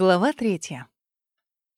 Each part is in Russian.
Глава третья.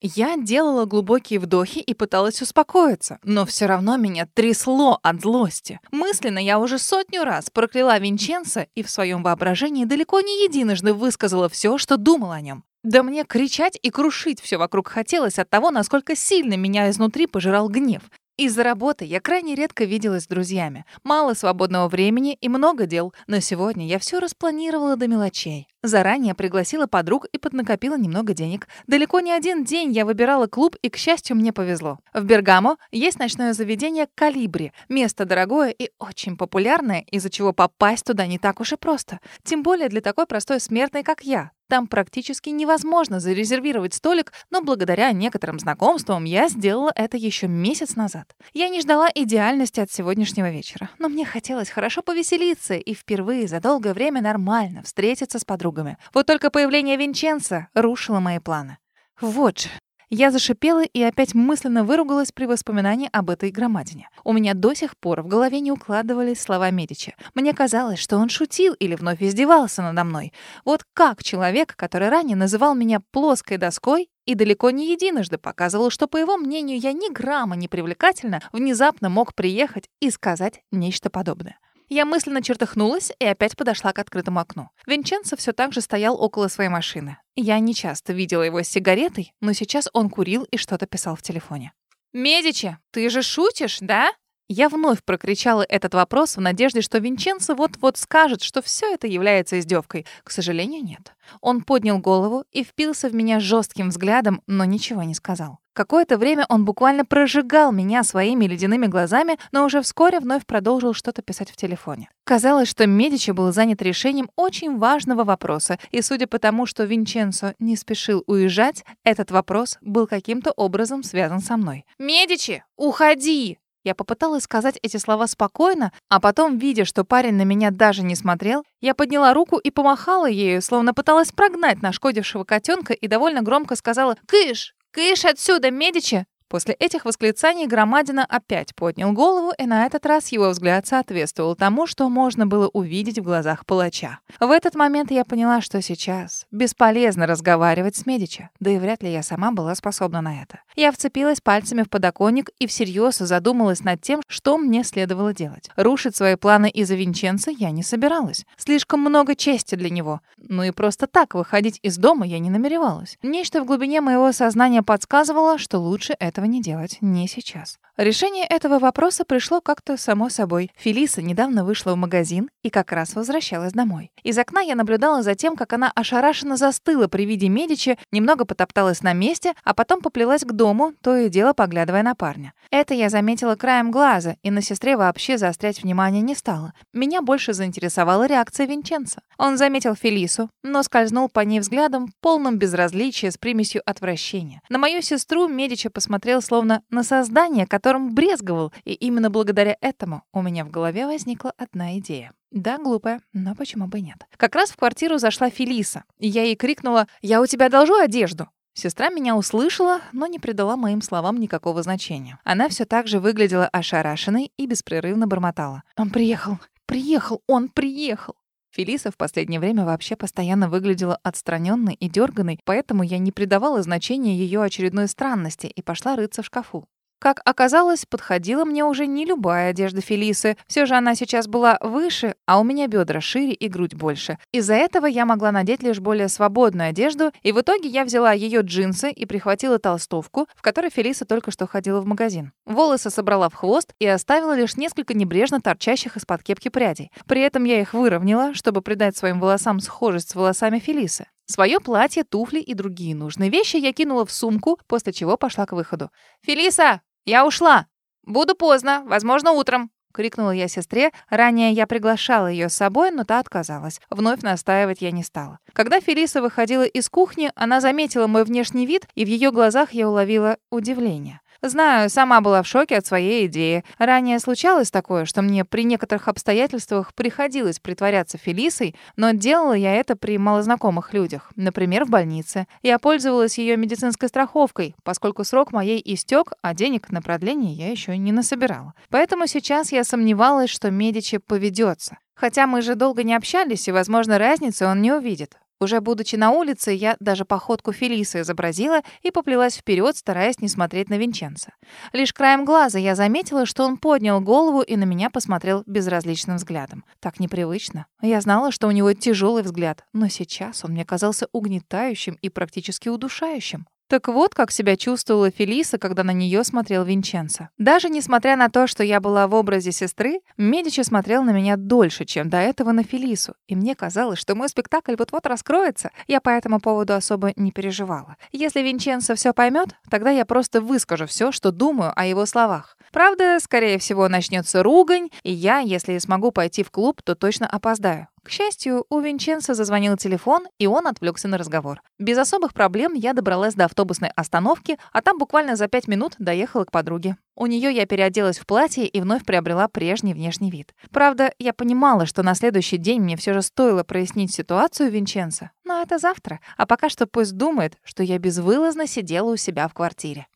Я делала глубокие вдохи и пыталась успокоиться, но все равно меня трясло от злости. Мысленно я уже сотню раз прокляла Винченца и в своем воображении далеко не единожды высказала все, что думала о нем. Да мне кричать и крушить все вокруг хотелось от того, насколько сильно меня изнутри пожирал гнев. Из-за работы я крайне редко виделась с друзьями. Мало свободного времени и много дел. Но сегодня я все распланировала до мелочей. Заранее пригласила подруг и поднакопила немного денег. Далеко не один день я выбирала клуб, и, к счастью, мне повезло. В Бергамо есть ночное заведение «Калибри». Место дорогое и очень популярное, из-за чего попасть туда не так уж и просто. Тем более для такой простой смертной, как я. Там практически невозможно зарезервировать столик, но благодаря некоторым знакомствам я сделала это еще месяц назад. Я не ждала идеальности от сегодняшнего вечера, но мне хотелось хорошо повеселиться и впервые за долгое время нормально встретиться с подругами. Вот только появление Винченца рушило мои планы. Вот же, я зашипела и опять мысленно выругалась при воспоминании об этой громадине. У меня до сих пор в голове не укладывались слова Медичи. Мне казалось, что он шутил или вновь издевался надо мной. Вот как человек, который ранее называл меня плоской доской и далеко не единожды показывал, что, по его мнению, я ни грамма не привлекательна, внезапно мог приехать и сказать нечто подобное. Я мысленно чертыхнулась и опять подошла к открытому окну. Винченцо все так же стоял около своей машины. Я не часто видела его с сигаретой, но сейчас он курил и что-то писал в телефоне. «Медичи, ты же шутишь, да?» Я вновь прокричала этот вопрос в надежде, что Винченцо вот-вот скажет, что все это является издевкой. К сожалению, нет. Он поднял голову и впился в меня жестким взглядом, но ничего не сказал. Какое-то время он буквально прожигал меня своими ледяными глазами, но уже вскоре вновь продолжил что-то писать в телефоне. Казалось, что Медичи был занят решением очень важного вопроса, и судя по тому, что Винченцо не спешил уезжать, этот вопрос был каким-то образом связан со мной. «Медичи, уходи!» Я попыталась сказать эти слова спокойно, а потом, видя, что парень на меня даже не смотрел, я подняла руку и помахала ею, словно пыталась прогнать нашкодившего котенка и довольно громко сказала «Кыш! «Кыш отсюда, Медичи!» После этих восклицаний Громадина опять поднял голову, и на этот раз его взгляд соответствовал тому, что можно было увидеть в глазах палача. В этот момент я поняла, что сейчас бесполезно разговаривать с Медичи, да и вряд ли я сама была способна на это. Я вцепилась пальцами в подоконник и всерьез задумалась над тем, что мне следовало делать. Рушить свои планы из-за Винченца я не собиралась. Слишком много чести для него. Ну и просто так выходить из дома я не намеревалась. Нечто в глубине моего сознания подсказывало, что лучше этого этого не делать, не сейчас. Решение этого вопроса пришло как-то само собой. Фелиса недавно вышла в магазин и как раз возвращалась домой. Из окна я наблюдала за тем, как она ошарашенно застыла при виде Медичи, немного потопталась на месте, а потом поплелась к дому, то и дело поглядывая на парня. Это я заметила краем глаза, и на сестре вообще заострять внимание не стала. Меня больше заинтересовала реакция Винченца. Он заметил Фелису, но скользнул по ней взглядом, полным безразличия с примесью отвращения. На мою сестру Медичи посмотрел словно на создание, которым брезговал, и именно благодаря этому у меня в голове возникла одна идея. Да, глупая, но почему бы нет. Как раз в квартиру зашла Фелиса, и я ей крикнула «Я у тебя одолжу одежду!» Сестра меня услышала, но не придала моим словам никакого значения. Она все так же выглядела ошарашенной и беспрерывно бормотала. «Он приехал! Приехал! Он приехал!» Фелиса в последнее время вообще постоянно выглядела отстраненной и дерганной, поэтому я не придавала значения ее очередной странности и пошла рыться в шкафу. Как оказалось, подходила мне уже не любая одежда Фелисы. Все же она сейчас была выше, а у меня бедра шире и грудь больше. Из-за этого я могла надеть лишь более свободную одежду, и в итоге я взяла ее джинсы и прихватила толстовку, в которой Фелиса только что ходила в магазин. Волосы собрала в хвост и оставила лишь несколько небрежно торчащих из-под кепки прядей. При этом я их выровняла, чтобы придать своим волосам схожесть с волосами Фелисы. Свое платье, туфли и другие нужные вещи я кинула в сумку, после чего пошла к выходу. «Фелиса, «Я ушла. Буду поздно, возможно, утром», — крикнула я сестре. Ранее я приглашала ее с собой, но та отказалась. Вновь настаивать я не стала. Когда Фелиса выходила из кухни, она заметила мой внешний вид, и в ее глазах я уловила удивление. Знаю, сама была в шоке от своей идеи. Ранее случалось такое, что мне при некоторых обстоятельствах приходилось притворяться Фелисой, но делала я это при малознакомых людях, например, в больнице. Я пользовалась ее медицинской страховкой, поскольку срок моей истек, а денег на продление я еще не насобирала. Поэтому сейчас я сомневалась, что Медичи поведется. Хотя мы же долго не общались, и, возможно, разницы он не увидит. Уже будучи на улице, я даже походку Фелисы изобразила и поплелась вперед, стараясь не смотреть на Винченца. Лишь краем глаза я заметила, что он поднял голову и на меня посмотрел безразличным взглядом. Так непривычно. Я знала, что у него тяжелый взгляд, но сейчас он мне казался угнетающим и практически удушающим. Так вот, как себя чувствовала Фелиса, когда на нее смотрел Винченцо. Даже несмотря на то, что я была в образе сестры, Медичи смотрел на меня дольше, чем до этого на Фелису. И мне казалось, что мой спектакль вот-вот раскроется. Я по этому поводу особо не переживала. Если Винченцо все поймет, тогда я просто выскажу все, что думаю о его словах. Правда, скорее всего, начнется ругань, и я, если смогу пойти в клуб, то точно опоздаю. К счастью, у Винченца зазвонил телефон, и он отвлекся на разговор. Без особых проблем я добралась до автобусной остановки, а там буквально за пять минут доехала к подруге. У нее я переоделась в платье и вновь приобрела прежний внешний вид. Правда, я понимала, что на следующий день мне все же стоило прояснить ситуацию Винченца. Но это завтра, а пока что пусть думает, что я безвылазно сидела у себя в квартире.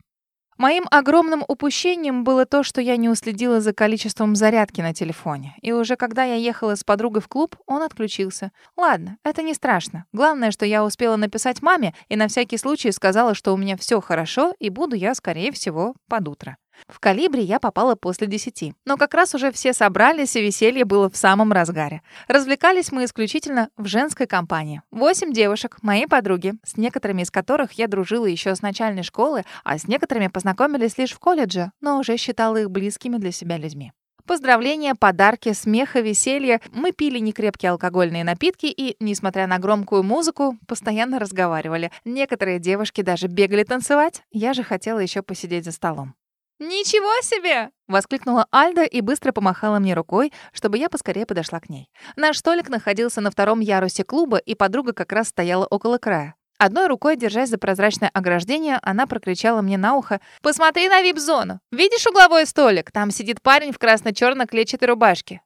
Моим огромным упущением было то, что я не уследила за количеством зарядки на телефоне. И уже когда я ехала с подругой в клуб, он отключился. Ладно, это не страшно. Главное, что я успела написать маме и на всякий случай сказала, что у меня все хорошо и буду я, скорее всего, под утро. В калибре я попала после десяти. Но как раз уже все собрались, и веселье было в самом разгаре. Развлекались мы исключительно в женской компании. Восемь девушек, мои подруги, с некоторыми из которых я дружила еще с начальной школы, а с некоторыми познакомились лишь в колледже, но уже считала их близкими для себя людьми. Поздравления, подарки, смех и веселье. Мы пили некрепкие алкогольные напитки и, несмотря на громкую музыку, постоянно разговаривали. Некоторые девушки даже бегали танцевать. Я же хотела еще посидеть за столом. «Ничего себе!» — воскликнула Альда и быстро помахала мне рукой, чтобы я поскорее подошла к ней. Наш столик находился на втором ярусе клуба, и подруга как раз стояла около края. Одной рукой, держась за прозрачное ограждение, она прокричала мне на ухо «Посмотри на вип-зону! Видишь угловой столик? Там сидит парень в красно-черно-клетчатой рубашке.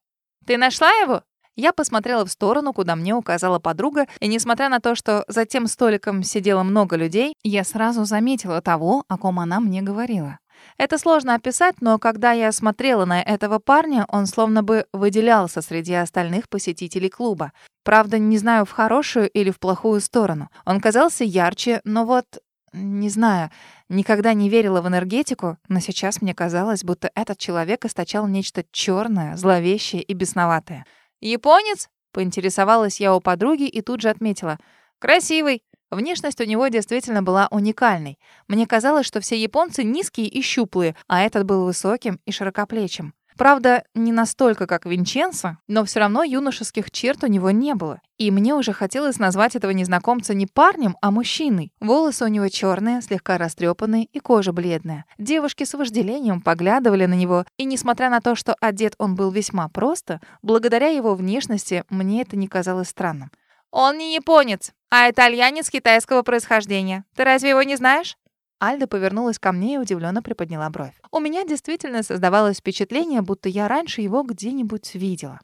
Ты нашла его?» Я посмотрела в сторону, куда мне указала подруга, и несмотря на то, что за тем столиком сидело много людей, я сразу заметила того, о ком она мне говорила. Это сложно описать, но когда я смотрела на этого парня, он словно бы выделялся среди остальных посетителей клуба. Правда, не знаю, в хорошую или в плохую сторону. Он казался ярче, но вот... Не знаю, никогда не верила в энергетику, но сейчас мне казалось, будто этот человек источал нечто черное, зловещее и бесноватое. «Японец?» — поинтересовалась я у подруги и тут же отметила. «Красивый. Внешность у него действительно была уникальной. Мне казалось, что все японцы низкие и щуплые, а этот был высоким и широкоплечим. Правда, не настолько, как Винченцо, но все равно юношеских черт у него не было. И мне уже хотелось назвать этого незнакомца не парнем, а мужчиной. Волосы у него черные, слегка растрепанные и кожа бледная. Девушки с вожделением поглядывали на него, и несмотря на то, что одет он был весьма просто, благодаря его внешности мне это не казалось странным. «Он не японец, а итальянец китайского происхождения. Ты разве его не знаешь?» Альда повернулась ко мне и удивленно приподняла бровь. У меня действительно создавалось впечатление, будто я раньше его где-нибудь видела.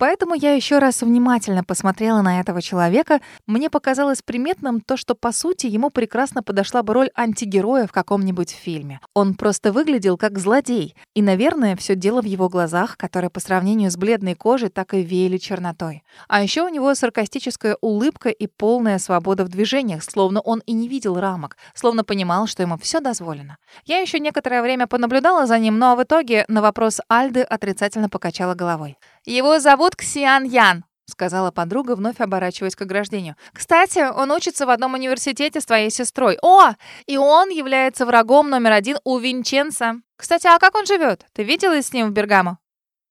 Поэтому я еще раз внимательно посмотрела на этого человека. Мне показалось приметным то, что, по сути, ему прекрасно подошла бы роль антигероя в каком-нибудь фильме. Он просто выглядел как злодей. И, наверное, все дело в его глазах, которые по сравнению с бледной кожей так и веяли чернотой. А еще у него саркастическая улыбка и полная свобода в движениях, словно он и не видел рамок, словно понимал, что ему все дозволено. Я еще некоторое время понаблюдала за ним, но в итоге на вопрос Альды отрицательно покачала головой. «Его зовут Ксиан Ян», — сказала подруга, вновь оборачиваясь к ограждению. «Кстати, он учится в одном университете с твоей сестрой. О, и он является врагом номер один у Винченца. Кстати, а как он живет? Ты виделась с ним в Бергамо?»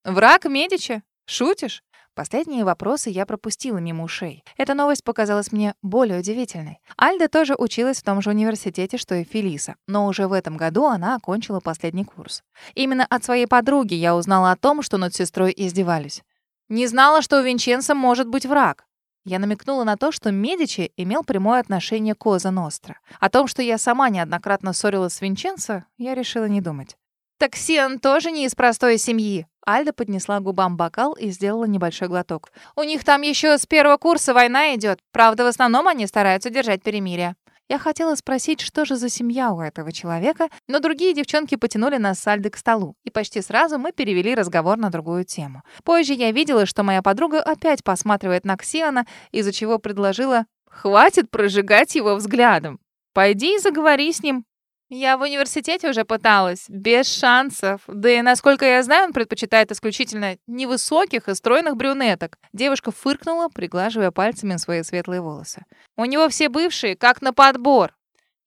«Враг Медичи? Шутишь?» Последние вопросы я пропустила мимо ушей. Эта новость показалась мне более удивительной. Альда тоже училась в том же университете, что и Фелиса, но уже в этом году она окончила последний курс. Именно от своей подруги я узнала о том, что над сестрой издевались. Не знала, что у Винченца может быть враг. Я намекнула на то, что Медичи имел прямое отношение к Коза Ностра. О том, что я сама неоднократно ссорилась с Винченцо, я решила не думать. «Так Сиан тоже не из простой семьи», Альда поднесла губам бокал и сделала небольшой глоток. «У них там еще с первого курса война идет. Правда, в основном они стараются держать перемирие». Я хотела спросить, что же за семья у этого человека, но другие девчонки потянули нас с Альдой к столу, и почти сразу мы перевели разговор на другую тему. Позже я видела, что моя подруга опять посматривает на Ксиана, из-за чего предложила Хватит прожигать его взглядом. Пойди и заговори с ним. Я в университете уже пыталась, без шансов. Да и, насколько я знаю, он предпочитает исключительно невысоких и стройных брюнеток. Девушка фыркнула, приглаживая пальцами свои светлые волосы. У него все бывшие, как на подбор.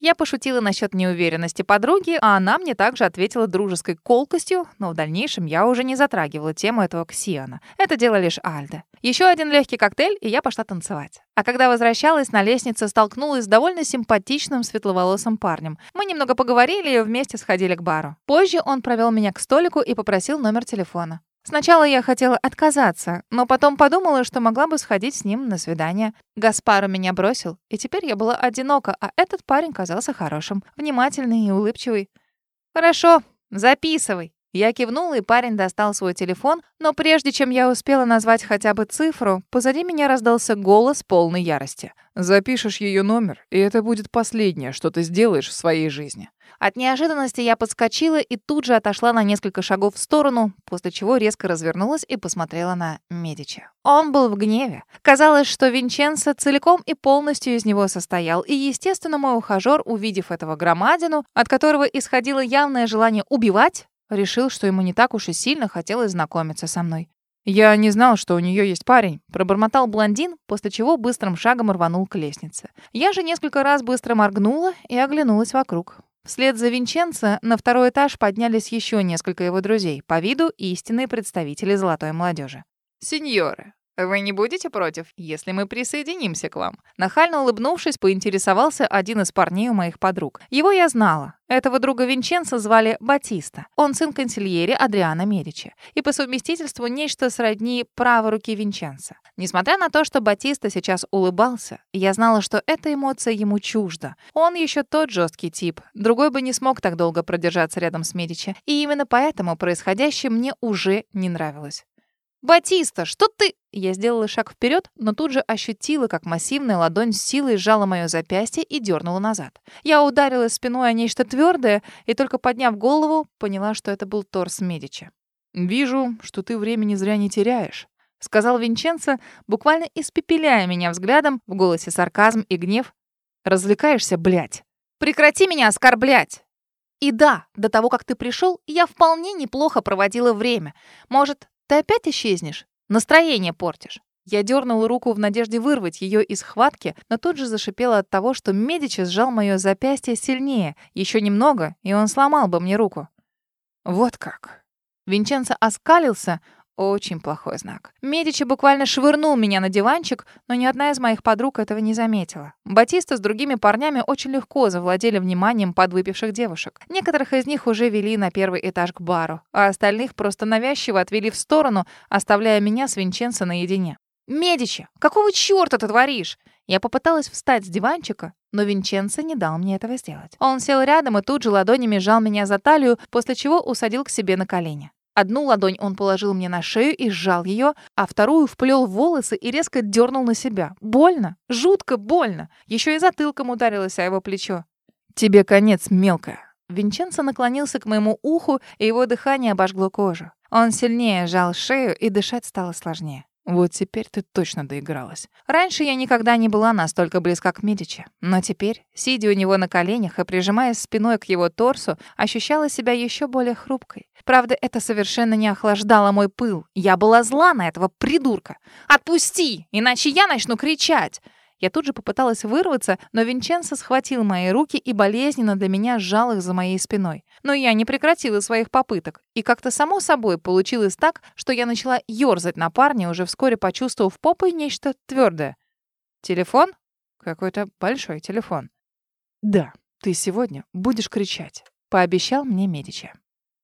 Я пошутила насчет неуверенности подруги, а она мне также ответила дружеской колкостью, но в дальнейшем я уже не затрагивала тему этого Ксиона. Это дело лишь Альда. Еще один легкий коктейль, и я пошла танцевать. А когда возвращалась, на лестнице столкнулась с довольно симпатичным светловолосым парнем. Мы немного поговорили и вместе сходили к бару. Позже он провел меня к столику и попросил номер телефона. Сначала я хотела отказаться, но потом подумала, что могла бы сходить с ним на свидание. Гаспару меня бросил, и теперь я была одинока, а этот парень казался хорошим, внимательный и улыбчивый. «Хорошо, записывай». Я кивнула, и парень достал свой телефон, но прежде чем я успела назвать хотя бы цифру, позади меня раздался голос полной ярости. «Запишешь ее номер, и это будет последнее, что ты сделаешь в своей жизни». От неожиданности я подскочила и тут же отошла на несколько шагов в сторону, после чего резко развернулась и посмотрела на Медичи. Он был в гневе. Казалось, что Винченцо целиком и полностью из него состоял, и, естественно, мой ухажер, увидев этого громадину, от которого исходило явное желание убивать, решил, что ему не так уж и сильно хотелось знакомиться со мной. «Я не знал, что у нее есть парень», — пробормотал блондин, после чего быстрым шагом рванул к лестнице. Я же несколько раз быстро моргнула и оглянулась вокруг. Вслед за Винченцо на второй этаж поднялись еще несколько его друзей, по виду истинные представители золотой молодежи. «Сеньоры, вы не будете против, если мы присоединимся к вам?» Нахально улыбнувшись, поинтересовался один из парней у моих подруг. Его я знала. Этого друга Винченца звали Батиста. Он сын консильери Адриана Медичи. И по совместительству нечто сродни правой руки Винченца. Несмотря на то, что Батиста сейчас улыбался, я знала, что эта эмоция ему чужда. Он еще тот жесткий тип. Другой бы не смог так долго продержаться рядом с Медичи. И именно поэтому происходящее мне уже не нравилось. «Батиста, что ты...» Я сделала шаг вперед, но тут же ощутила, как массивная ладонь с силой сжала мое запястье и дернула назад. Я ударилась спиной о нечто твердое и, только подняв голову, поняла, что это был торс Медичи. «Вижу, что ты времени зря не теряешь», — сказал Винченцо, буквально испепеляя меня взглядом, в голосе сарказм и гнев. «Развлекаешься, блядь? Прекрати меня оскорблять!» И да, до того, как ты пришел, я вполне неплохо проводила время. Может, ты опять исчезнешь? Настроение портишь. Я дернула руку в надежде вырвать ее из хватки, но тут же зашипела от того, что Медичи сжал мое запястье сильнее. Еще немного, и он сломал бы мне руку. Вот как. Винченцо оскалился, очень плохой знак. Медичи буквально швырнул меня на диванчик, но ни одна из моих подруг этого не заметила. Батиста с другими парнями очень легко завладели вниманием подвыпивших девушек. Некоторых из них уже вели на первый этаж к бару, а остальных просто навязчиво отвели в сторону, оставляя меня с Винченцо наедине. «Медичи, какого чёрта ты творишь?» Я попыталась встать с диванчика, но Винченцо не дал мне этого сделать. Он сел рядом и тут же ладонями сжал меня за талию, после чего усадил к себе на колени. Одну ладонь он положил мне на шею и сжал ее, а вторую вплел в волосы и резко дернул на себя. Больно, жутко больно. Еще и затылком ударилось о его плечо. «Тебе конец, мелкая». Винченцо наклонился к моему уху, и его дыхание обожгло кожу. Он сильнее сжал шею, и дышать стало сложнее. Вот теперь ты точно доигралась. Раньше я никогда не была настолько близка к Медичи, но теперь, сидя у него на коленях и прижимаясь спиной к его торсу, ощущала себя еще более хрупкой. Правда, это совершенно не охлаждало мой пыл. Я была зла на этого придурка. «Отпусти, иначе я начну кричать!» Я тут же попыталась вырваться, но Винченцо схватил мои руки и болезненно для меня сжал их за моей спиной. Но я не прекратила своих попыток. И как-то само собой получилось так, что я начала ёрзать на парня, уже вскоре почувствовав попой нечто твердое. Телефон? Какой-то большой телефон. Да, ты сегодня будешь кричать, пообещал мне Медичи.